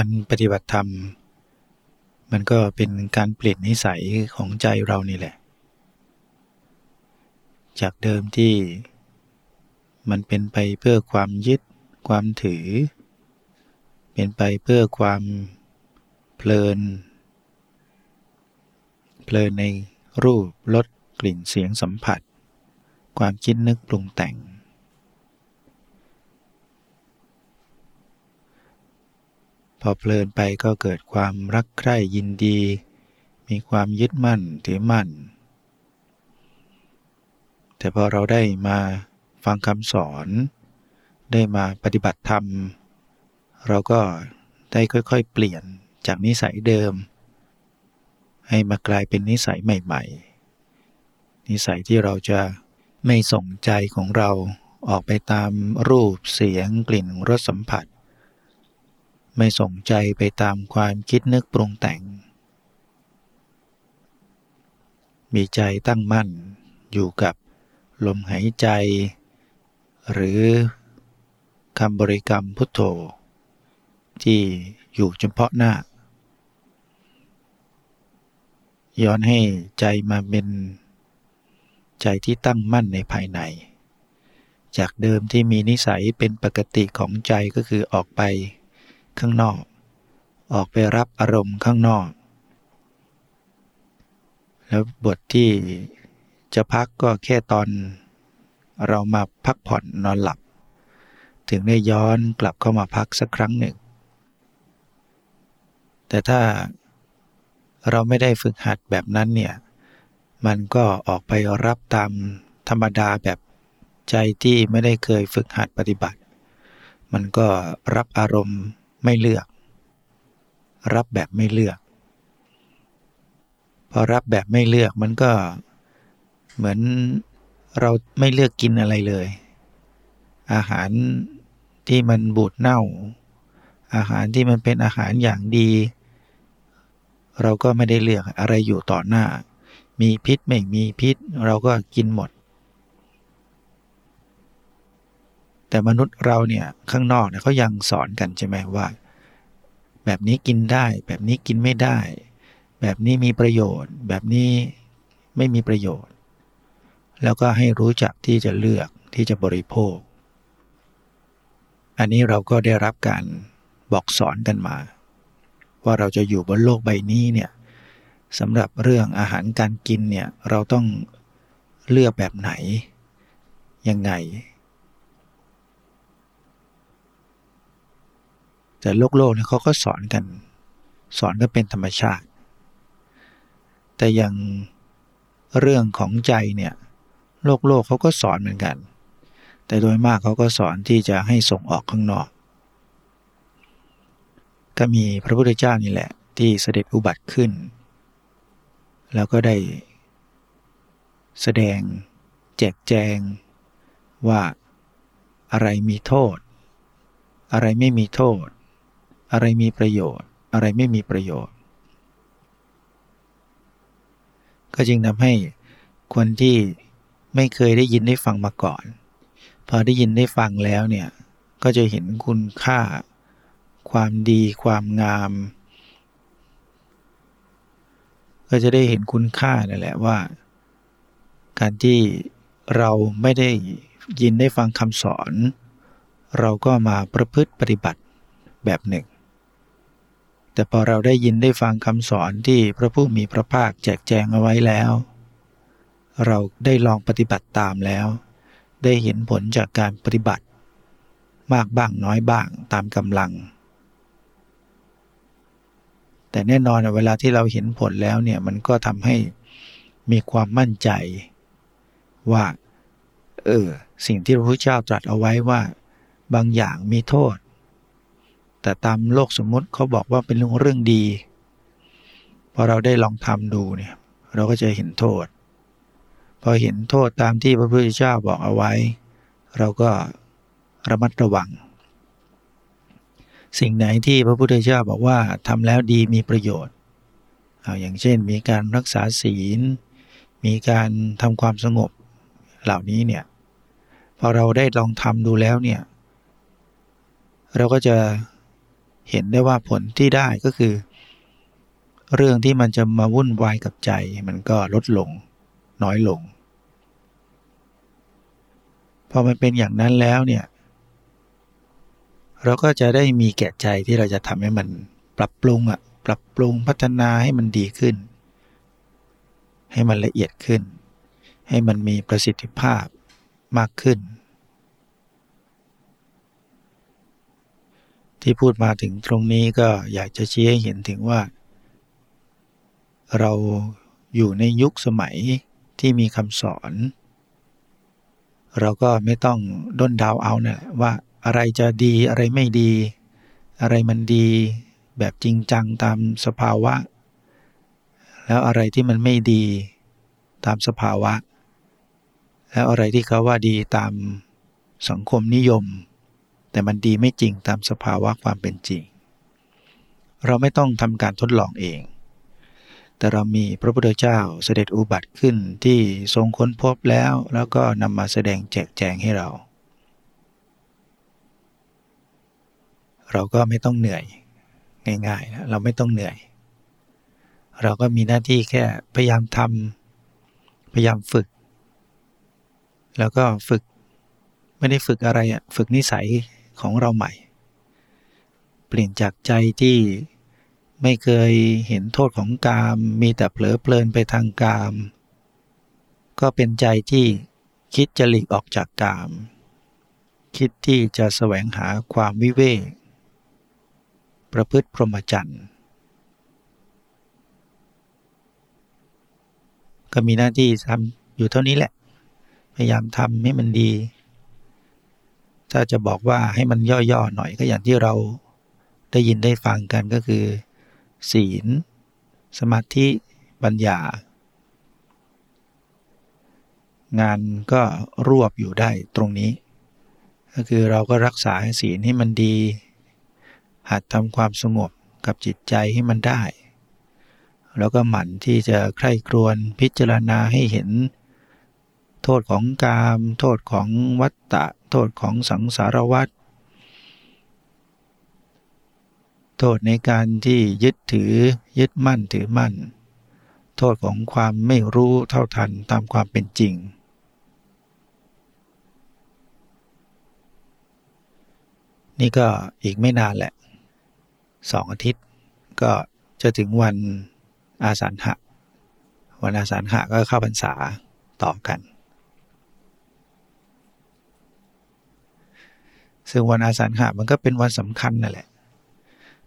การปฏิบัติธรรม มันก็เป็นการเปลี่ยนนิสัยของใจเรานี่แหละ จากเดิมที่มันเป็นไปเพื่อความยึดความถือ เป็นไปเพื่อความเพลิน เพลินในรูปรสกลิ่นเสียงสัมผัส ความคิดนึกปรุงแต่ง พอเพลินไปก็เกิดความรักใคร่ยินดี มีความยึดมั่นถือมั่น แต่พอเราได้มาฟังคำสอน ได้มาปฏิบัติธรรม เราก็ได้ค่อยๆ เปลี่ยนจากนิสัยเดิม ให้มากลายเป็นนิสัยใหม่ ๆ นิสัยที่เราจะไม่ส่งใจของเราออกไปตามรูปเสียงกลิ่นรสสัมผัส ไม่ส่งใจไปตามความคิดนึกปรุงแต่ง มีใจตั้งมั่นอยู่กับลมหายใจ หรือคำบริกรรมพุทโธ ที่อยู่เฉพาะหน้า ย้อนให้ใจมาเป็นใจที่ตั้งมั่นในภายใน จากเดิมที่มีนิสัยเป็นปกติของใจก็คือออกไป ข้างนอก ออกไปรับอารมณ์ข้างนอก แล้วบทที่จะพักก็แค่ตอนเรามาพักผ่อนนอนหลับ ถึงได้ย้อนกลับเข้ามาพักสักครั้งหนึ่ง แต่ถ้าเราไม่ได้ฝึกหัดแบบนั้นเนี่ย มันก็ออกไปรับตามธรรมดาแบบใจที่ไม่ได้เคยฝึกหัดปฏิบัติ มันก็รับอารมณ์ ไม่เลือก รับแบบไม่เลือก พอรับแบบไม่เลือกมันก็เหมือนเราไม่เลือกกินอะไรเลย อาหารที่มันบูดเน่า อาหารที่มันเป็นอาหารอย่างดี เราก็ไม่ได้เลือกอะไรอยู่ต่อหน้า มีพิษไม่มีพิษ เราก็กินหมด แต่มนุษย์เราเนี่ยข้างนอกเนี่ยเขายังสอนกันใช่ไหมว่า แบบนี้กินได้ แบบนี้กินไม่ได้ แบบนี้มีประโยชน์ แบบนี้ไม่มีประโยชน์ แล้วก็ให้รู้จักที่จะเลือกที่จะบริโภค อันนี้เราก็ได้รับการบอกสอนกันมา ว่าเราจะอยู่บนโลกใบนี้เนี่ยสำหรับเรื่องอาหารการกินเนี่ยเราต้องเลือกแบบไหน ยังไง แต่โลกโลกเนี่ยเขาก็สอนกัน สอนก็เป็นธรรมชาติ แต่อย่างเรื่องของใจเนี่ยโลกโลกเขาก็สอนเหมือนกัน แต่โดยมากเขาก็สอนที่จะให้ส่งออกข้างนอก ก็มีพระพุทธเจ้านี่แหละ ที่เสด็จอุบัติขึ้น แล้วก็ได้แสดงแจกแจงว่าอะไรมีโทษ อะไรไม่มีโทษ อะไรมีประโยชน์ อะไรไม่มีประโยชน์ ก็จึงทำให้คนที่ไม่เคยได้ยินได้ฟังมาก่อน พอได้ยินได้ฟังแล้วเนี่ยก็จะเห็นคุณค่า ความดี ความงาม ก็จะได้เห็นคุณค่านั่นแหละว่า การที่เราไม่ได้ยินได้ฟังคำสอน เราก็มาประพฤติปฏิบัติแบบหนึ่ง แต่พอเราได้ยินได้ฟังคำสอนที่พระผู้มีพระภาคแจกแจงเอาไว้แล้ว เราได้ลองปฏิบัติตามแล้ว ได้เห็นผลจากการปฏิบัติ มากบ้างน้อยบ้างตามกำลัง แต่แน่นอนเวลาที่เราเห็นผลแล้วเนี่ยมันก็ทำให้มีความมั่นใจ ว่า เออ สิ่งที่พระพุทธเจ้าตรัสเอาไว้ว่า บางอย่างมีโทษ แต่ตามโลกสมมุติเขาบอกว่าเป็นเรื่องดีพอเราได้ลองทำดูเนี่ยเราก็จะเห็นโทษ พอเห็นโทษตามที่พระพุทธเจ้าบอกเอาไว้ เราก็ระมัดระวัง สิ่งไหนที่พระพุทธเจ้าบอกว่าทำแล้วดีมีประโยชน์เอาอย่างเช่นมีการรักษาศีล มีการทำความสงบเหล่านี้เนี่ยพอเราได้ลองทำดูแล้วเนี่ยเราก็จะ เห็นได้ว่าผลที่ได้ก็คือ เรื่องที่มันจะมาวุ่นวายกับใจ มันก็ลดลง น้อยลง พอมันเป็นอย่างนั้นแล้วเนี่ย เราก็จะได้มีแก่ใจที่เราจะทำให้มันปรับปรุงอะปรับปรุงพัฒนาให้มันดีขึ้น ให้มันละเอียดขึ้น ให้มันมีประสิทธิภาพมากขึ้น ที่พูดมาถึงตรงนี้ก็อยากจะชี้ให้เห็นถึงว่า เราอยู่ในยุคสมัยที่มีคำสอน เราก็ไม่ต้องด้นดาวเอาเนี่ยว่าอะไรจะดีอะไรไม่ดี อะไรมันดีแบบจริงจังตามสภาวะ แล้วอะไรที่มันไม่ดีตามสภาวะ แล้วอะไรที่เขาว่าดีตามสังคมนิยม แต่มันดีไม่จริงตามสภาวะความเป็นจริง เราไม่ต้องทำการทดลองเอง แต่เรามีพระพุทธเจ้าเสด็จอุบัติขึ้นที่ทรงค้นพบแล้ว แล้วก็นำมาแสดงแจกแจงให้เรา เราก็ไม่ต้องเหนื่อยง่ายๆนะเราไม่ต้องเหนื่อย เราก็มีหน้าที่แค่พยายามทำพยายามฝึก แล้วก็ฝึกไม่ได้ฝึกอะไรอะฝึกนิสัย ของเราใหม่ เปลี่ยนจากใจที่ไม่เคยเห็นโทษของกาม มีแต่เผลอเพลินไปทางกาม ก็เป็นใจที่คิดจะหลีกออกจากกาม คิดที่จะแสวงหาความวิเวกประพฤติพรหมจรรย์ก็มีหน้าที่ทำอยู่เท่านี้แหละ พยายามทำให้มันดี ถ้าจะบอกว่าให้มันย่อๆหน่อยก็อย่างที่เราได้ยินได้ฟังกันก็คือ ศีล สมาธิปัญญา งานก็รวบอยู่ได้ตรงนี้ ก็คือเราก็รักษาศีลให้มันดี หัดทำความสงบกับจิตใจให้มันได้ แล้วก็หมั่นที่จะใคร่ครวญพิจารณาให้เห็น โทษของกาม โทษของวัตตะ โทษของสังสารวัฏโทษในการที่ยึดถือยึดมั่นถือมั่น โทษของความไม่รู้เท่าทันตามความเป็นจริง นี่ก็อีกไม่นานแหละสองอาทิตย์ก็จะถึงวันอาสาหะ วันอาสาหะก็เข้าพรรษาต่อกัน ซึ่งวันอาสาฬหะมันก็เป็นวันสำคัญนั่นแหละ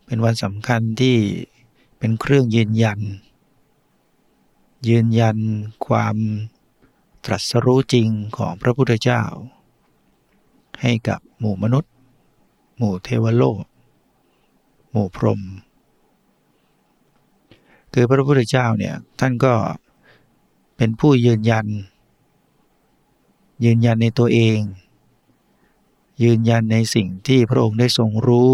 เป็นวันสำคัญที่เป็นเครื่องยืนยัน ยืนยันความตรัสรู้จริงของพระพุทธเจ้า ให้กับหมู่มนุษย์ หมู่เทวโลก หมู่พรหมคือพระพุทธเจ้าเนี่ยท่านก็เป็นผู้ยืนยัน ยืนยันในตัวเอง ยืนยันในสิ่งที่พระองค์ได้ทรงรู้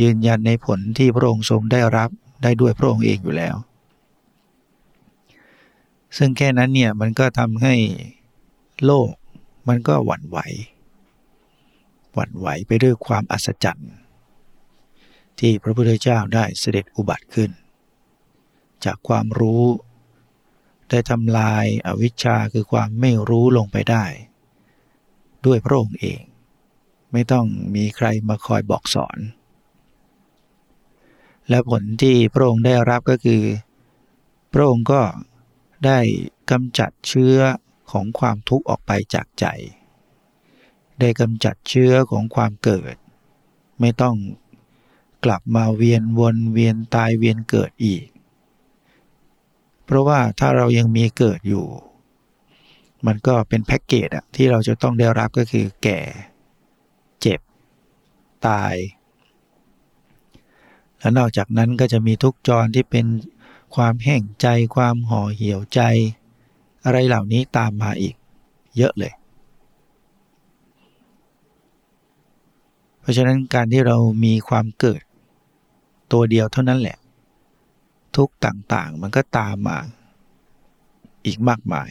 ยืนยันในผลที่พระองค์ทรงได้รับได้ด้วยพระองค์เองอยู่แล้ว ซึ่งแค่นั้นเนี่ยมันก็ทำให้โลกมันก็หวั่นไหว หวั่นไหวไปด้วยความอัศจรรย์ที่พระพุทธเจ้าได้เสด็จอุบัติขึ้น จากความรู้ ได้ทำลายอาวิชชาคือความไม่รู้ลงไปได้ ด้วยพระองค์เอง ไม่ต้องมีใครมาคอยบอกสอน และผลที่พระองค์ได้รับก็คือ พระองค์ก็ได้กำจัดเชื้อของความทุกข์ออกไปจากใจ ได้กำจัดเชื้อของความเกิด ไม่ต้องกลับมาเวียนวนเวียนตายเวียนเกิดอีก เพราะว่าถ้าเรายังมีเกิดอยู่ มันก็เป็นแพ็กเกจอะที่เราจะต้องได้รับก็คือแก่ เจ็บ ตาย และนอกจากนั้นก็จะมีทุกจรที่เป็นความแห้งใจความห่อเหี่ยวใจ อะไรเหล่านี้ตามมาอีก เยอะเลย เพราะฉะนั้นการที่เรามีความเกิด ตัวเดียวเท่านั้นแหละ ทุกต่างๆมันก็ตามมา อีกมากมาย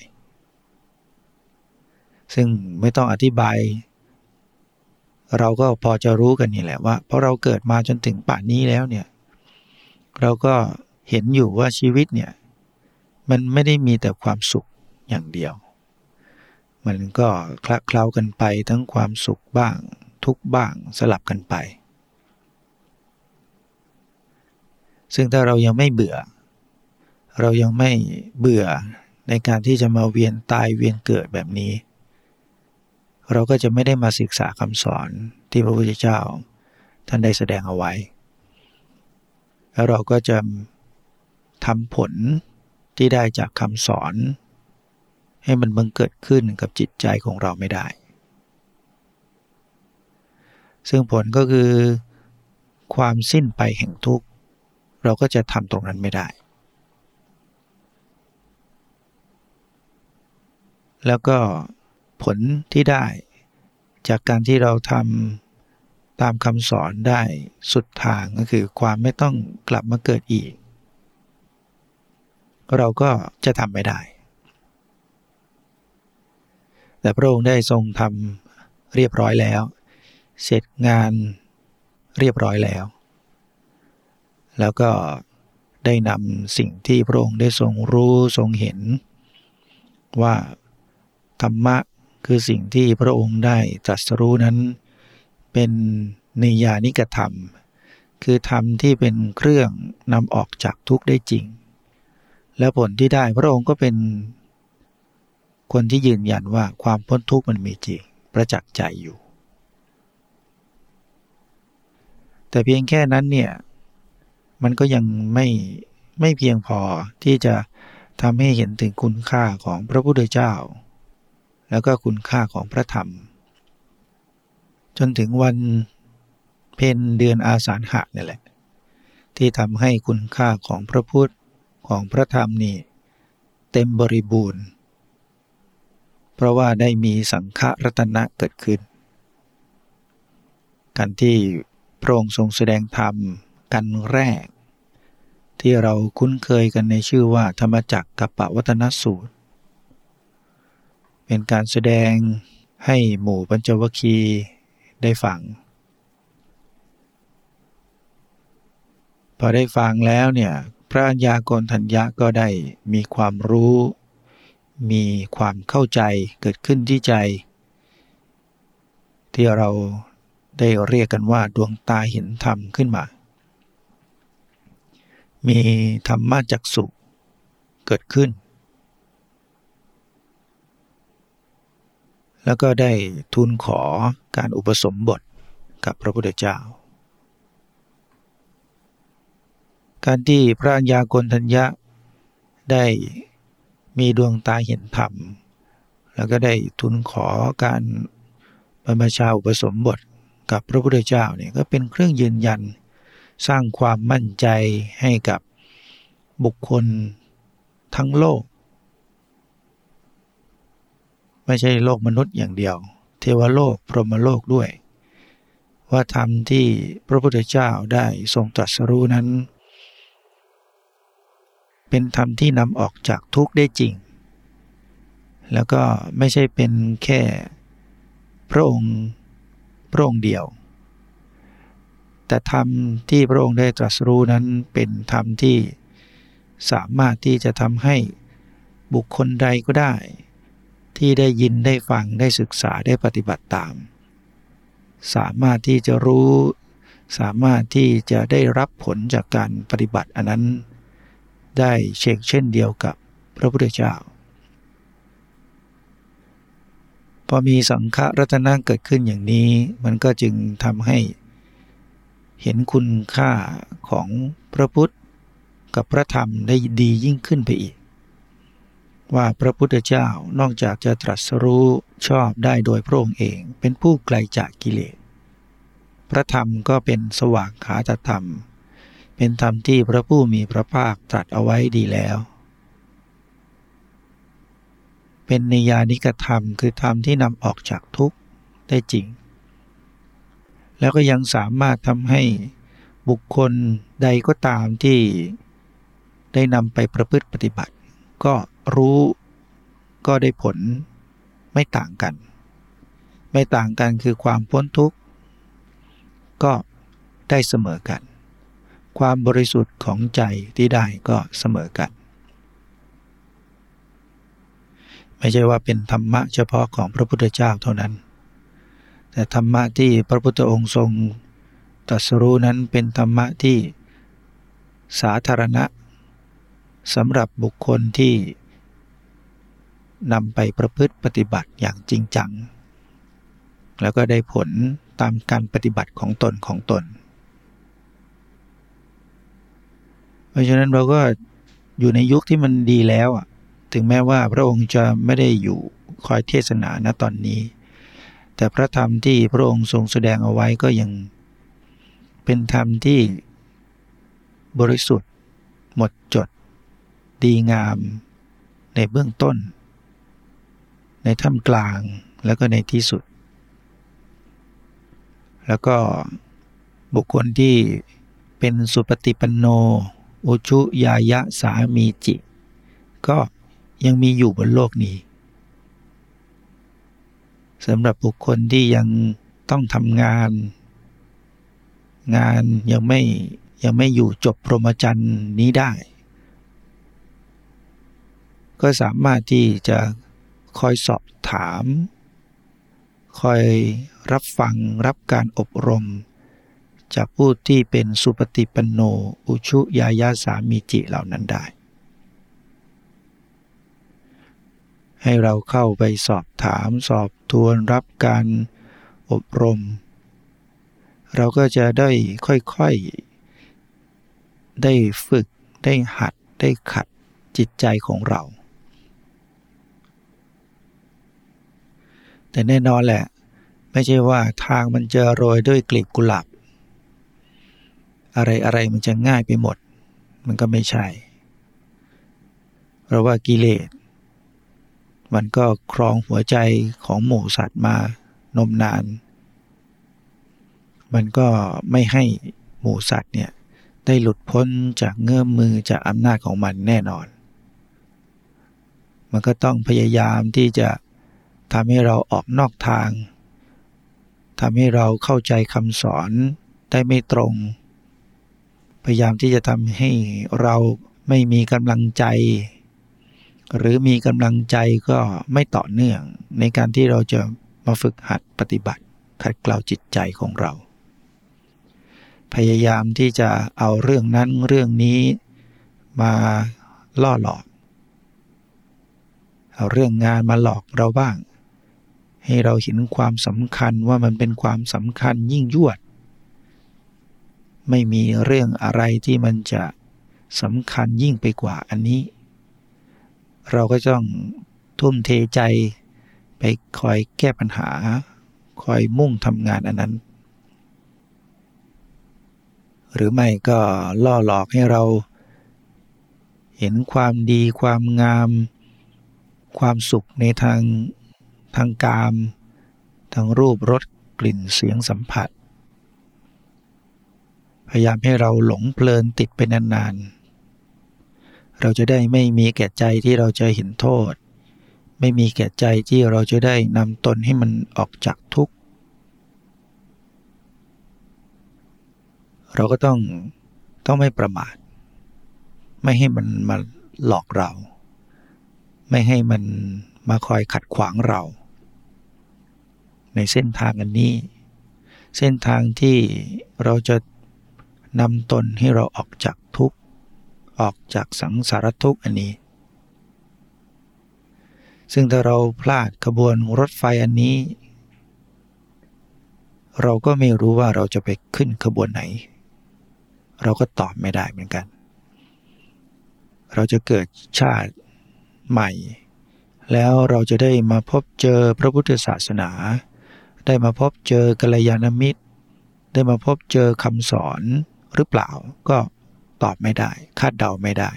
ซึ่งไม่ต้องอธิบาย เราก็พอจะรู้กันนี่แหละว่า เพราะเราเกิดมาจนถึงป่านนี้แล้วเนี่ย เราก็เห็นอยู่ว่าชีวิตเนี่ย มันไม่ได้มีแต่ความสุขอย่างเดียว มันก็คละเคล้ากันไปทั้งความสุขบ้าง ทุกบ้างสลับกันไป ซึ่งถ้าเรายังไม่เบื่อ เรายังไม่เบื่อในการที่จะมาเวียนตายเวียนเกิดแบบนี้ เราก็จะไม่ได้มาศึกษาคำสอนที่พระพุทธเจ้า ท่านได้แสดงเอาไว้ แล้วเราก็จะทำผลที่ได้จากคำสอน ให้มันบังเกิดขึ้นกับจิตใจของเราไม่ได้ ซึ่งผลก็คือความสิ้นไปแห่งทุกข์ เราก็จะทำตรงนั้นไม่ได้ แล้วก็ ผลที่ได้ จากการที่เราทำตามคำสอนได้สุดทางก็คือความไม่ต้องกลับมาเกิดอีก เราก็จะทำไม่ได้ แต่พระองค์ได้ทรงทำเรียบร้อยแล้ว เสร็จงานเรียบร้อยแล้ว แล้วก็ได้นำสิ่งที่พระองค์ได้ทรงรู้ทรงเห็นว่าธรรมะ คือสิ่งที่พระองค์ได้ตรัสรู้นั้น เป็นนิยานิกธรรม คือธรรมที่เป็นเครื่องนำออกจากทุกข์ได้จริง แล้วผลที่ได้พระองค์ก็เป็น คนที่ยืนยันว่าความพ้นทุกข์มันมีจริง ประจักษ์ใจอยู่ แต่เพียงแค่นั้นเนี่ยมันก็ยังไม่ไม่เพียงพอที่จะทำให้เห็นถึงคุณค่าของพระพุทธเจ้า แล้วก็คุณค่าของพระธรรม จนถึงวันเพนเดือนอาสาฬหะนี่แหละ ที่ทำให้คุณค่าของพระพุทธของพระธรรมนี่เต็มบริบูรณ์ เพราะว่าได้มีสังฆรัตนะเกิดขึ้น การที่พระองค์ทรงแสดงธรรมกันแรก ที่เราคุ้นเคยกันในชื่อว่าธรรมจักรกับปวัตนสูตร เป็นการแสดงให้หมู่ปัญจวคีได้ฟัง พอได้ฟังแล้วเนี่ยพระัญญาโกณทัญญะก็ได้มีความรู้ มีความเข้าใจเกิดขึ้นที่ใจ ที่เราได้เรียกกันว่าดวงตาเห็นธรรมขึ้นมา มีธรรมะจักสุเกิดขึ้น แล้วก็ได้ทูลขอการอุปสมบทกับพระพุทธเจ้า การที่พระัญญากณทัญญะได้มีดวงตาเห็นธรรม แล้วก็ได้ทุนขอการบรรพชาอุปสมบทกับพระพุทธเจ้าเนี่ยก็เป็นเครื่องยืนยันสร้างความมั่นใจให้กับบุคคลทั้งโลก ไม่ใช่โลกมนุษย์อย่างเดียว เทวโลกพรหมโลกด้วย ว่าธรรมที่พระพุทธเจ้าได้ทรงตรัสรู้นั้น เป็นธรรมที่นำออกจากทุกข์ได้จริง แล้วก็ไม่ใช่เป็นแค่พระองค์พระองค์เดียว แต่ธรรมที่พระองค์ได้ตรัสรู้นั้นเป็นธรรมที่สามารถที่จะทำให้บุคคลใดก็ได้ ที่ได้ยินได้ฟังได้ศึกษาได้ปฏิบัติตาม สามารถที่จะรู้ สามารถที่จะได้รับผลจากการปฏิบัติอันนั้น ได้เช่นเช่นเดียวกับพระพุทธเจ้า พอมีสังฆรัตนะเกิดขึ้นอย่างนี้ มันก็จึงทำให้เห็นคุณค่าของพระพุทธกับพระธรรมได้ดียิ่งขึ้นไปอีก ว่าพระพุทธเจ้านอกจากจะตรัสรู้ชอบได้โดยพระองค์เองเป็นผู้ไกลจากกิเลส พระธรรมก็เป็นสว่างขาตธรรม เป็นธรรมที่พระผู้มีพระภาคตรัสเอาไว้ดีแล้ว เป็นนิยานิกธรรมคือธรรมที่นำออกจากทุกข์ได้จริง แล้วก็ยังสามารถทำให้บุคคลใดก็ตามที่ได้นำไปประพฤติปฏิบัติ ก็ รู้ก็ได้ผลไม่ต่างกัน ไม่ต่างกันคือความพ้นทุกข์ ก็ได้เสมอกัน ความบริสุทธิ์ของใจที่ได้ก็เสมอกัน ไม่ใช่ว่าเป็นธรรมะเฉพาะของพระพุทธเจ้าเท่านั้น แต่ธรรมะที่พระพุทธองค์ทรงตรัสรู้นั้นเป็นธรรมะที่สาธารณะสำหรับบุคคลที่ นำไปประพฤติปฏิบัติอย่างจริงจัง แล้วก็ได้ผลตามการปฏิบัติของตนของตน เพราะฉะนั้นเราก็อยู่ในยุคที่มันดีแล้วอะถึงแม้ว่าพระองค์จะไม่ได้อยู่คอยเทศนาณตอนนี้ แต่พระธรรมที่พระองค์ทรงแสดงเอาไว้ก็ยังเป็นธรรมที่บริสุทธิ์ หมดจด ดีงามในเบื้องต้น ในท่ามกลางแล้วก็ในที่สุด แล้วก็บุคคลที่เป็นสุปฏิปันโน อุชุยายะสามีจิ ก็ยังมีอยู่บนโลกนี้สำหรับบุคคลที่ยังต้องทำงาน งานยังไม่ยังไม่อยู่จบพรหมจรรย์นี้ได้ ก็สามารถที่จะ คอยสอบถาม คอยรับฟังรับการอบรม จากผู้ที่เป็นสุปฏิปันโน อุชุยายาสามีจิเหล่านั้นได้ ให้เราเข้าไปสอบถามสอบทวนรับการอบรม เราก็จะได้ค่อยๆ ได้ฝึกได้หัดได้ขัดจิตใจของเรา แต่แน่นอนแหละ ไม่ใช่ว่าทางมันจะโรยด้วยกลีบกุหลาบอะไรอะไรมันจะง่ายไปหมด มันก็ไม่ใช่ เพราะว่ากิเลส มันก็ครองหัวใจของหมูสัตว์มานมนาน มันก็ไม่ให้หมูสัตว์เนี่ยได้หลุดพ้นจากเงื้อมมือจากอำนาจของมันแน่นอน มันก็ต้องพยายามที่จะ ทำให้เราออกนอกทางทำให้เราเข้าใจคำสอนได้ไม่ตรง พยายามที่จะทำให้เราไม่มีกำลังใจ หรือมีกำลังใจก็ไม่ต่อเนื่อง ในการที่เราจะมาฝึกหัดปฏิบัติขัดเกลาจิตใจของเรา พยายามที่จะเอาเรื่องนั้นเรื่องนี้มาล่อหลอก เอาเรื่องงานมาหลอกเราบ้าง ให้เราเห็นความสำคัญว่ามันเป็นความสำคัญยิ่งยวด ไม่มีเรื่องอะไรที่มันจะสำคัญยิ่งไปกว่าอันนี้ เราก็ต้องทุ่มเทใจไปคอยแก้ปัญหา คอยมุ่งทำงานอันนั้น หรือไม่ก็ล่อหลอกให้เราเห็นความดีความงาม ความสุขในทาง ทางกาม ทางรูปรสกลิ่นเสียงสัมผัส พยายามให้เราหลงเพลินติดไปนานๆ เราจะได้ไม่มีแก่ใจที่เราจะเห็นโทษ ไม่มีแก่ใจที่เราจะได้นำตนให้มันออกจากทุกข์ เราก็ต้องต้องไม่ประมาท ไม่ให้มันมาหลอกเรา ไม่ให้มันมาคอยขัดขวางเรา ในเส้นทางอันนี้ เส้นทางที่เราจะนำตนให้เราออกจากทุกข์ ออกจากสังสารทุกข์อันนี้ ซึ่งถ้าเราพลาดขบวนรถไฟอันนี้ เราก็ไม่รู้ว่าเราจะไปขึ้นขบวนไหน เราก็ตอบไม่ได้เหมือนกัน เราจะเกิดชาติใหม่ แล้วเราจะได้มาพบเจอพระพุทธศาสนา ได้มาพบเจอกัลยาณมิตร ได้มาพบเจอคำสอนหรือเปล่าก็ตอบไม่ได้ คาดเดาไม่ได้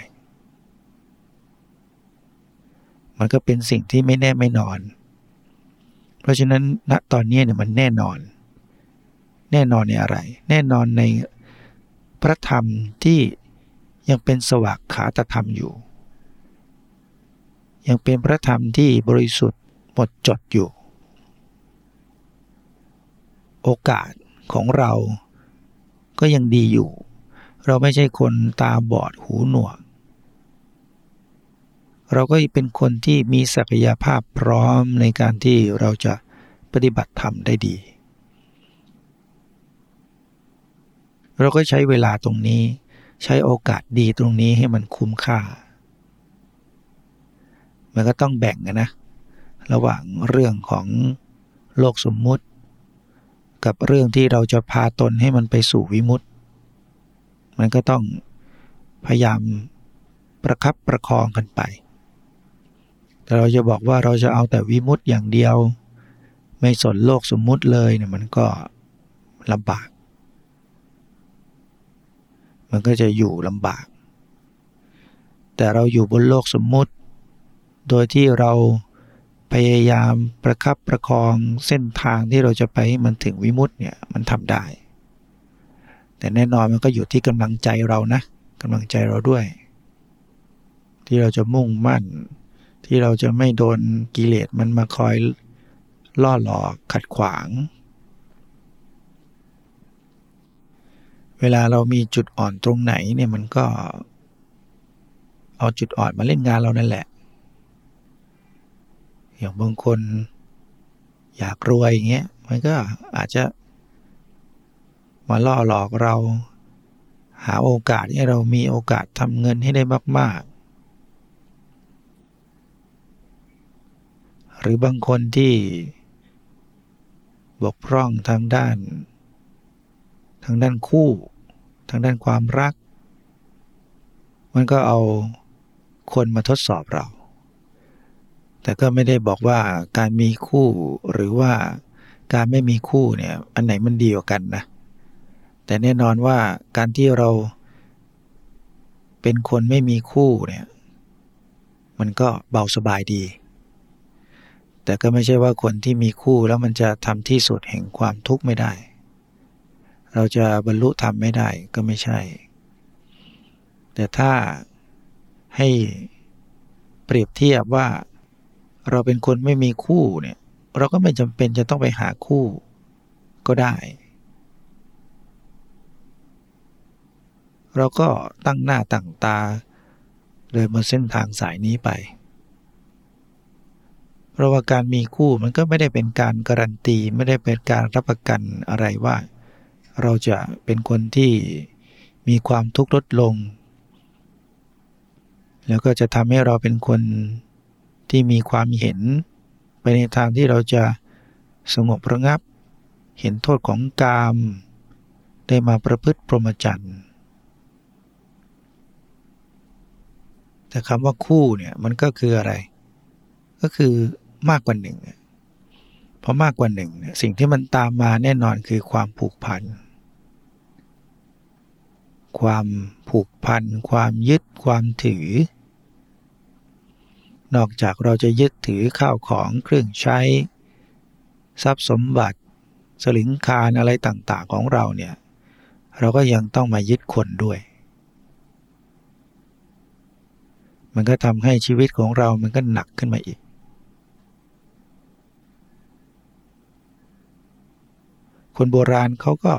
มันก็เป็นสิ่งที่ไม่แน่ไม่นอน เพราะฉะนั้นณตอนนี้เนี่ยมันแน่นอน แน่นอนในอะไร แน่นอนในพระธรรมที่ยังเป็นสวากขาตธรรมอยู่ ยังเป็นพระธรรมที่บริสุทธิ์หมดจดอยู่ โอกาสของเราก็ยังดีอยู่ เราไม่ใช่คนตาบอดหูหนวก เราก็เป็นคนที่มีศักยภาพพร้อมในการที่เราจะปฏิบัติธรรมได้ดี เราก็ใช้เวลาตรงนี้ ใช้โอกาสดีตรงนี้ให้มันคุ้มค่า มันก็ต้องแบ่งนะ ระหว่างเรื่องของโลกสมมุติ กับเรื่องที่เราจะพาตนให้มันไปสู่วิมุตติ มันก็ต้องพยายามประคับประคองกันไป แต่เราจะบอกว่าเราจะเอาแต่วิมุตติอย่างเดียว ไม่สนโลกสมมุติเลยเนี่ยมันก็ลำบาก มันก็จะอยู่ลำบาก แต่เราอยู่บนโลกสมมุติ โดยที่เรา พยายามประคับประคองเส้นทางที่เราจะไปให้มันถึงวิมุตต์เนี่ยมันทำได้ แต่แน่นอนมันก็อยู่ที่กำลังใจเรานะกำลังใจเราด้วย ที่เราจะมุ่งมั่น ที่เราจะไม่โดนกิเลสมันมาคอยล่อหลอกขัดขวาง เวลาเรามีจุดอ่อนตรงไหนเนี่ยมันก็เอาจุดอ่อนมาเล่นงานเรานั่นแหละ อย่างบางคนอยากรวยอย่างเงี้ยมันก็อาจจะมาล่อหลอกเรา หาโอกาสให้เรามีโอกาสทำเงินให้ได้มาก ๆ หรือบางคนที่บกพร่องทางด้าน ทางด้านคู่ ทางด้านความรัก มันก็เอาคนมาทดสอบเรา แต่ก็ไม่ได้บอกว่าการมีคู่หรือว่าการไม่มีคู่เนี่ยอันไหนมันดีกว่ากันนะแต่แน่นอนว่าการที่เราเป็นคนไม่มีคู่เนี่ยมันก็เบาสบายดี แต่ก็ไม่ใช่ว่าคนที่มีคู่แล้วมันจะทำที่สุดแห่งความทุกข์ไม่ได้ เราจะบรรลุธรรมไม่ได้ก็ไม่ใช่ แต่ถ้าให้เปรียบเทียบว่า เราเป็นคนไม่มีคู่เนี่ย เราก็ไม่จำเป็นจะต้องไปหาคู่ก็ได้ เราก็ตั้งหน้าตั้งตาเดินบนเส้นทางสายนี้ไป เพราะว่าการมีคู่มันก็ไม่ได้เป็นการการันตีไม่ได้เป็นการรับประกันอะไรว่า เราจะเป็นคนที่มีความทุกข์ลดลง แล้วก็จะทำให้เราเป็นคน ที่มีความเห็น ไปในทางที่เราจะสงบระงับ เห็นโทษของกาม ได้มาประพฤติพรหมจรรย์แต่คำว่าคู่เนี่ยมันก็คืออะไร ก็คือมากกว่าหนึ่งเพราะมากกว่าหนึ่งสิ่งที่มันตามมาแน่นอนคือความผูกพัน ความผูกพัน ความยึด ความถือ นอกจากเราจะยึดถือข้าวของเครื่องใช้ ทรัพย์สมบัติ สลิงคารอะไรต่างๆของเราเนี่ยเราก็ยังต้องมายึดคนด้วย มันก็ทำให้ชีวิตของเรามันก็หนักขึ้นมาอีก คนโบราณเขาก็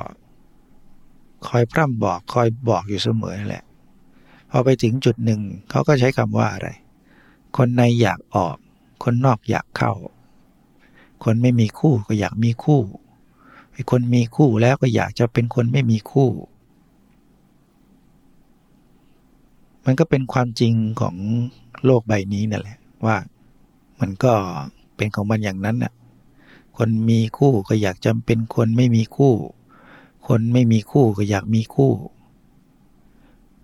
คอยพร่ำบอกคอยบอกอยู่เสมอแหละ พอไปถึงจุดหนึ่งเขาก็ใช้คำว่าอะไร คนในอยากออก คนนอกอยากเข้า คนไม่มีคู่ก็อยากมีคู่ไอ้คนมีคู่แล้วก็อยากจะเป็นคนไม่มีคู่ มันก็เป็นความจริงของโลกใบนี้นั่นแหละว่ามันก็เป็นของมันอย่างนั้นน่ะ คนมีคู่ก็อยากจำเป็นคนไม่มีคู่ คนไม่มีคู่ก็อยากมีคู่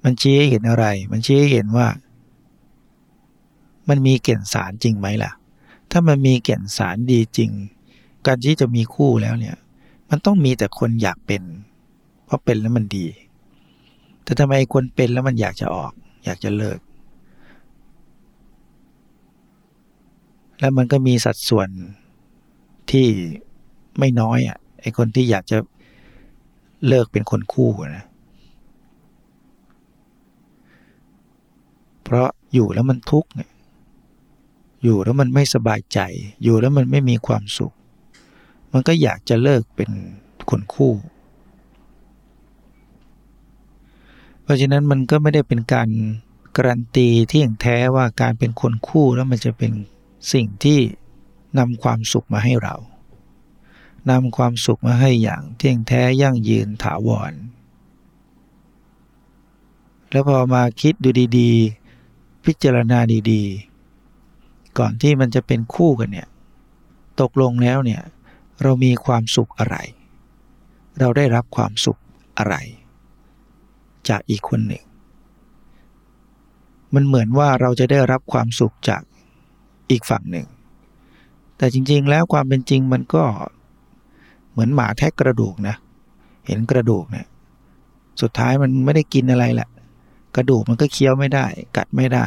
มันชี้ให้เห็นอะไร มันชี้ให้เห็นว่า มันมีเก่นสารจริงไหมล่ะ ถ้ามันมีเก่นสารดีจริง การที่จะมีคู่แล้วเนี่ย มันต้องมีแต่คนอยากเป็น เพราะเป็นแล้วมันดี แต่ทำไมคนเป็นแล้วมันอยากจะออก อยากจะเลิก แล้วมันก็มีสัดส่วนที่ไม่น้อยอะไอคนที่อยากจะเลิกเป็นคนคู่นะเพราะอยู่แล้วมันทุกข์เนี่ย อยู่แล้วมันไม่สบายใจ อยู่แล้วมันไม่มีความสุข มันก็อยากจะเลิกเป็นคนคู่ เพราะฉะนั้นมันก็ไม่ได้เป็นการการันตีที่อย่างแท้ว่าการเป็นคนคู่แล้วมันจะเป็นสิ่งที่นำความสุขมาให้เรานำความสุขมาให้อย่างเที่ยงแท้ยั่งยืนถาวร แล้วพอมาคิดดูดีๆ พิจารณาดีๆ ก่อนที่มันจะเป็นคู่กันเนี่ยตกลงแล้วเนี่ยเรามีความสุขอะไร เราได้รับความสุขอะไร จากอีกคนหนึ่ง มันเหมือนว่าเราจะได้รับความสุขจากอีกฝั่งหนึ่ง แต่จริงๆแล้วความเป็นจริงมันก็เหมือนหมาแทะกระดูกนะ เห็นกระดูกเนี่ยสุดท้ายมันไม่ได้กินอะไรแหละ กระดูกมันก็เคี้ยวไม่ได้ กัดไม่ได้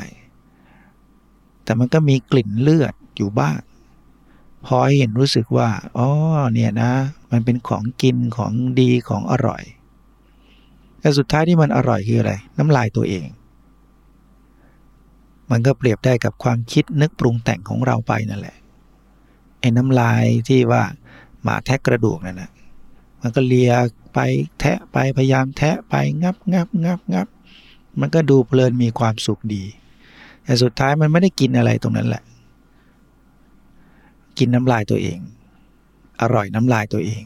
แต่มันก็มีกลิ่นเลือดอยู่บ้างพอเห็นรู้สึกว่าอ๋อเนี่ยนะ มันเป็นของกินของดีของอร่อย แต่สุดท้ายที่มันอร่อยคืออะไร น้ำลายตัวเอง มันก็เปรียบได้กับความคิดนึกปรุงแต่งของเราไปนั่นแหละไอ้น้ำลายที่ว่าหมาแทะกระดูกนั่นนะมันก็เลียไปแทะไปพยายามแทะไปงับงับงับงับ มันก็ดูเพลินมีความสุขดี แต่สุดท้ายมันไม่ได้กินอะไรตรงนั้นแหละ กินน้ำลายตัวเอง อร่อยน้ำลายตัวเอง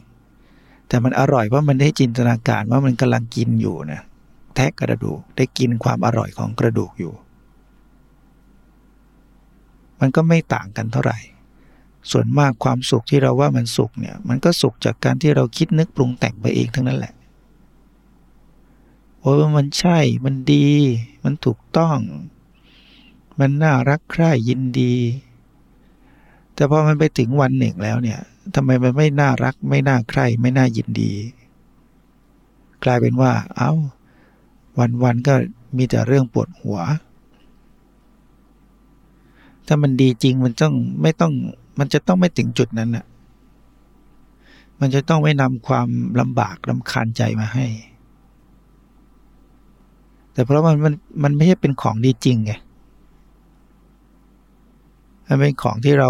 แต่มันอร่อยเพราะมันได้จินตนาการว่ามันกำลังกินอยู่นะแทะกระดูกได้กินความอร่อยของกระดูกอยู่ มันก็ไม่ต่างกันเท่าไหร่ ส่วนมากความสุขที่เราว่ามันสุขเนี่ย มันก็สุขจากการที่เราคิดนึกปรุงแต่งไปเองทั้งนั้นแหละโอ้ยมันใช่ มันดี มันถูกต้อง มันน่ารักใคร่ยินดี แต่พอมันไปถึงวันหนึ่งแล้วเนี่ยทำไมมันไม่น่ารัก ไม่น่าใคร่ไม่น่ายินดี กลายเป็นว่า เอา้า วันๆก็มีแต่เรื่องปวดหัว ถ้ามันดีจริงมันต้องไม่ต้อง มันจะต้องไม่ถึงจุดนั้นน่ะมันจะต้องไม่นำความลำบากลำคาญใจมาให้ แต่เพราะมันมันมันไม่ใช่เป็นของดีจริงไง มันเป็นของที่เรา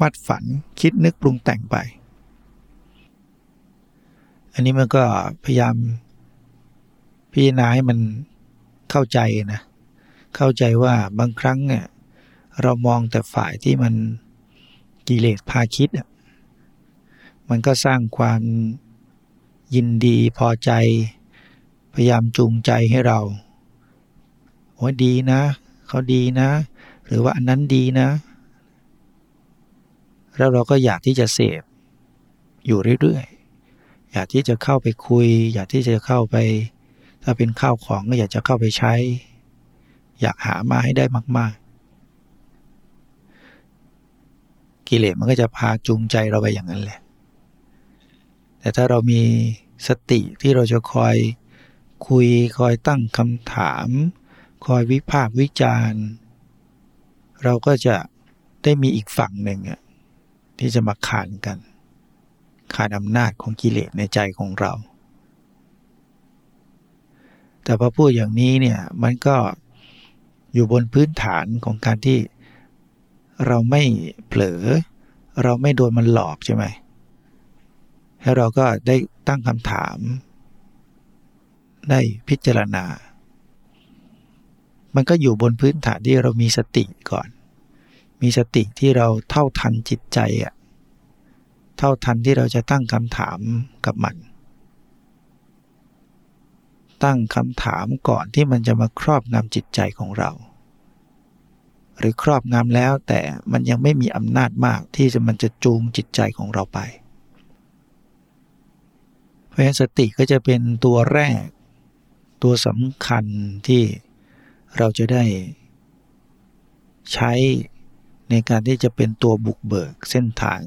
วาดฝันคิดนึกปรุงแต่งไป อันนี้มันก็พยายามพิจารณาให้มันเข้าใจนะ เข้าใจว่าบางครั้งเนี่ยเรามองแต่ฝ่ายที่มันกิเลสพาคิด มันก็สร้างความยินดีพอใจ พยายามจูงใจให้เราโอ้ดีนะ เขาดีนะ รือว่าอันนั้นดีนะ แล้วเราก็อยากที่จะเสพอยู่เรื่อยๆ อยากที่จะเข้าไปคุย อยากที่จะเข้าไป ถ้าเป็นข้าวของก็อยากจะเข้าไปใช้ อยากหามาให้ได้มาก ๆ กิเลสมันก็จะพาจูงใจเราไปอย่างนั้นแหละ แต่ถ้าเรามีสติที่เราจะคอยคุยคอยตั้งคำถาม คอยวิพากษ์วิจารณ์ เราก็จะได้มีอีกฝั่งหนึ่งที่จะมาขานกันขานอำนาจของกิเลสในใจของเรา แต่พอพูดอย่างนี้เนี่ยมันก็อยู่บนพื้นฐานของการที่เราไม่เผลอ เราไม่โดนมันหลอกใช่ไหมแล้เราก็ได้ตั้งคำถาม ได้พิจารณา มันก็อยู่บนพื้นฐานที่เรามีสติก่อน มีสติที่เราเท่าทันจิตใจอะเท่าทันที่เราจะตั้งคำถามกับมัน ตั้งคำถามก่อนที่มันจะมาครอบงำจิตใจของเรา หรือครอบงำแล้วแต่มันยังไม่มีอำนาจมากที่จะมันจะจูงจิตใจของเราไป เพราะฉะนั้นสติก็จะเป็นตัวแรก ตัวสำคัญที่เราจะได้ใช้ ในการที่จะเป็นตัวบุกเบิกเส้นทาง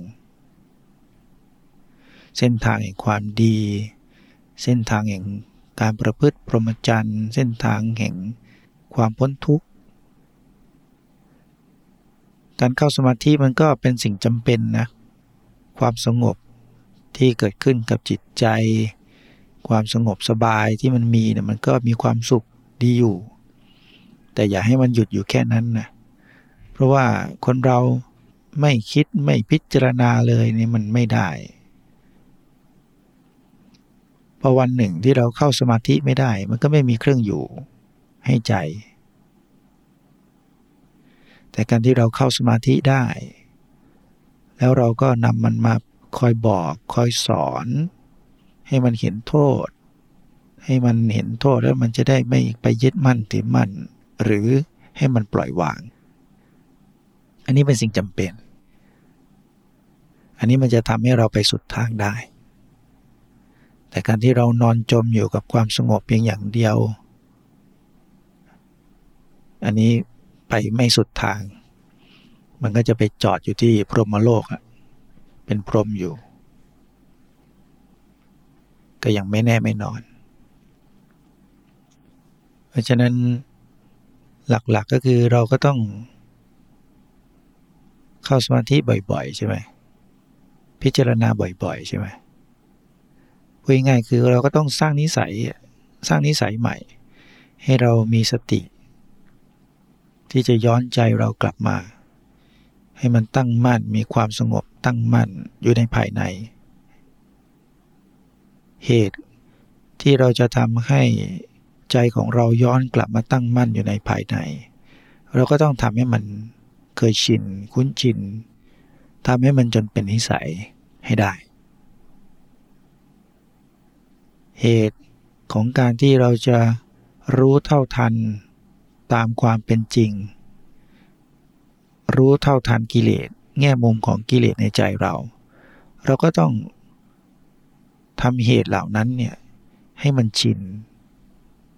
เส้นทางแห่งความดี เส้นทางแห่งการประพฤติพรหมจรรย์เส้นทางแห่งความพ้นทุกข์การเข้าสมาธิมันก็เป็นสิ่งจำเป็นนะความสงบที่เกิดขึ้นกับจิตใจ ความสงบสบายที่มันมีเนี่ยมันก็มีความสุขดีอยู่ แต่อย่าให้มันหยุดอยู่แค่นั้นนะ เพราะว่าคนเราไม่คิดไม่พิจารณาเลยนี่มันไม่ได้พออวันหนึ่งที่เราเข้าสมาธิไม่ได้ มันก็ไม่มีเครื่องอยู่ให้ใจ แต่การที่เราเข้าสมาธิได้ แล้วเราก็นำมันมาคอยบอกคอยสอน ให้มันเห็นโทษ ให้มันเห็นโทษแล้วมันจะได้ไม่ไปยึดมั่นถือมั่น หรือให้มันปล่อยวาง อันนี้เป็นสิ่งจำเป็น อันนี้มันจะทำให้เราไปสุดทางได้ แต่การที่เรานอนจมอยู่กับความสงบเพียงอย่างเดียว อันนี้ไปไม่สุดทาง มันก็จะไปจอดอยู่ที่พรหมโลกอะเป็นพรหมอยู่ ก็ยังไม่แน่ไม่นอน เพราะฉะนั้นหลักๆกก็คือเราก็ต้อง เข้าสมาธิบ่อย ๆ ใช่ไหมพิจารณาบ่อยๆ ใช่ไหมพูดง่ายๆคือเราก็ต้องสร้างนิสัยสร้างนิสัยใหม่ ให้เรามีสติ ที่จะย้อนใจเรากลับมา ให้มันตั้งมั่นมีความสงบตั้งมั่นอยู่ในภายใน เหตุที่เราจะทำให้ใจของเราย้อนกลับมาตั้งมั่นอยู่ในภายใน เราก็ต้องทำให้มัน เคยชิน คุ้นชินทำให้มันจนเป็นนิสัยให้ได้ เหตุของการที่เราจะรู้เท่าทันตามความเป็นจริง รู้เท่าทันกิเลสแง่มุมของกิเลสในใจเรา เราก็ต้องทำเหตุเหล่านั้นเนี่ยให้มันชิน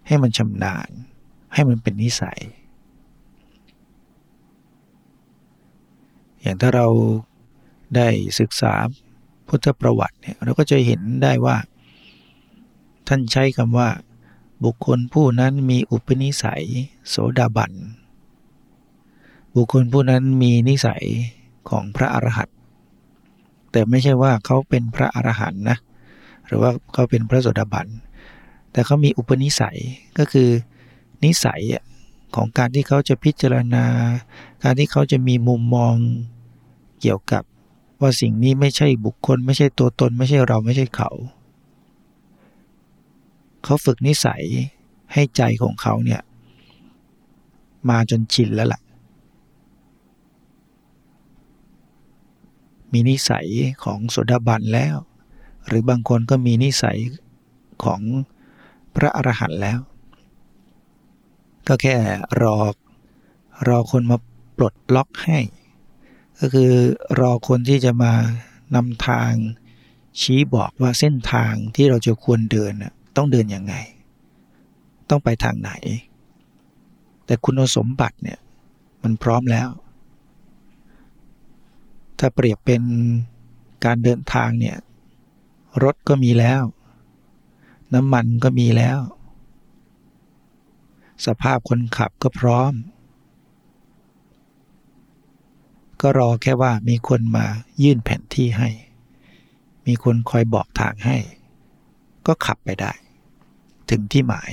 ให้มันชำนาญ ให้มันเป็นนิสัย อย่างถ้าเราได้ศึกษาพุทธประวัติเนี่ยเราก็จะเห็นได้ว่า ท่านใช้คำว่า บุคคลผู้นั้นมีอุปนิสัย โสดาบัน บุคคลผู้นั้นมีนิสัยของพระอรหันต์แต่ไม่ใช่ว่าเขาเป็นพระอรหันต์นะหรือว่าเขาเป็นพระโสดาบัน แต่เขามีอุปนิสัยก็คือนิสัย ของการที่เขาจะพิจารณา การที่เขาจะมีมุมมองเกี่ยวกับว่าสิ่งนี้ไม่ใช่บุคคล ไม่ใช่ตัวตน ไม่ใช่เราไม่ใช่เขา เขาฝึกนิสัยให้ใจของเขาเนี่ยมาจนชินแล้วล่ะ มีนิสัยของโสดาบันแล้ว หรือบางคนก็มีนิสัยของพระอรหันต์แล้ว ก็แค่รอรอคนมาปลดล็อกให้ ก็คือรอคนที่จะมานำทางชี้บอกว่าเส้นทางที่เราจะควรเดินต้องเดินยังไง ต้องไปทางไหน แต่คุณสมบัติเนี่ยมันพร้อมแล้ว ถ้าเปรียบเป็นการเดินทางเนี่ยรถก็มีแล้ว น้ำมันก็มีแล้ว สภาพคนขับก็พร้อม ก็รอแค่ว่ามีคนมายื่นแผนที่ให้ มีคนคอยบอกทางให้ ก็ขับไปได้ ถึงที่หมาย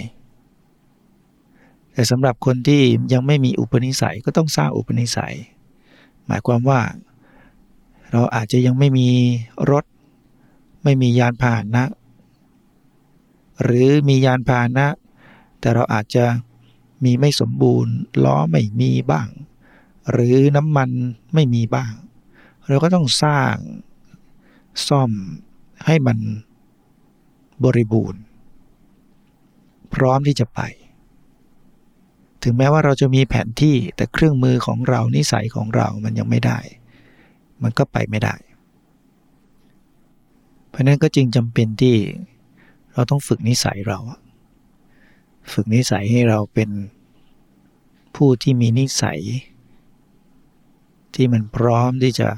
แต่สำหรับคนที่ยังไม่มีอุปนิสัยก็ต้องสร้างอุปนิสัย หมายความว่า เราอาจจะยังไม่มีรถ ไม่มียานพาหนะ หรือมียานพาหนะแต่เราอาจจะ มีไม่สมบูรณ์ ล้อไม่มีบ้าง หรือน้ำมันไม่มีบ้าง เราก็ต้องสร้างซ่อมให้มันบริบูรณ์ พร้อมที่จะไป ถึงแม้ว่าเราจะมีแผนที่แต่เครื่องมือของเรานิสัยของเรามันยังไม่ได้ มันก็ไปไม่ได้ เพราะนั้นก็จึงจำเป็นที่เราต้องฝึกนิสัยเรา ฝึกนิสัยให้เราเป็น ผู้ที่มีนิสัย ที่มันพร้อมที่จะ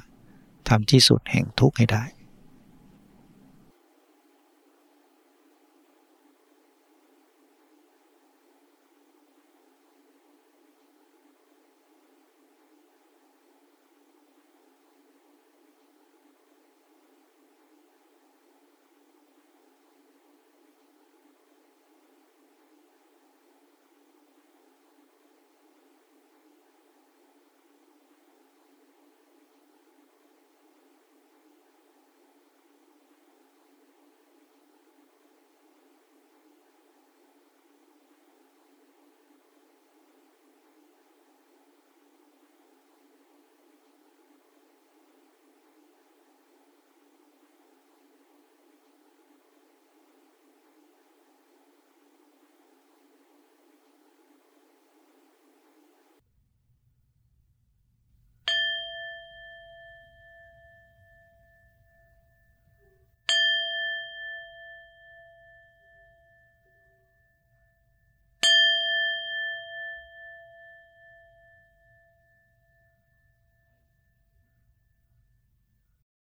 ทำที่สุดแห่งทุกข์ให้ได้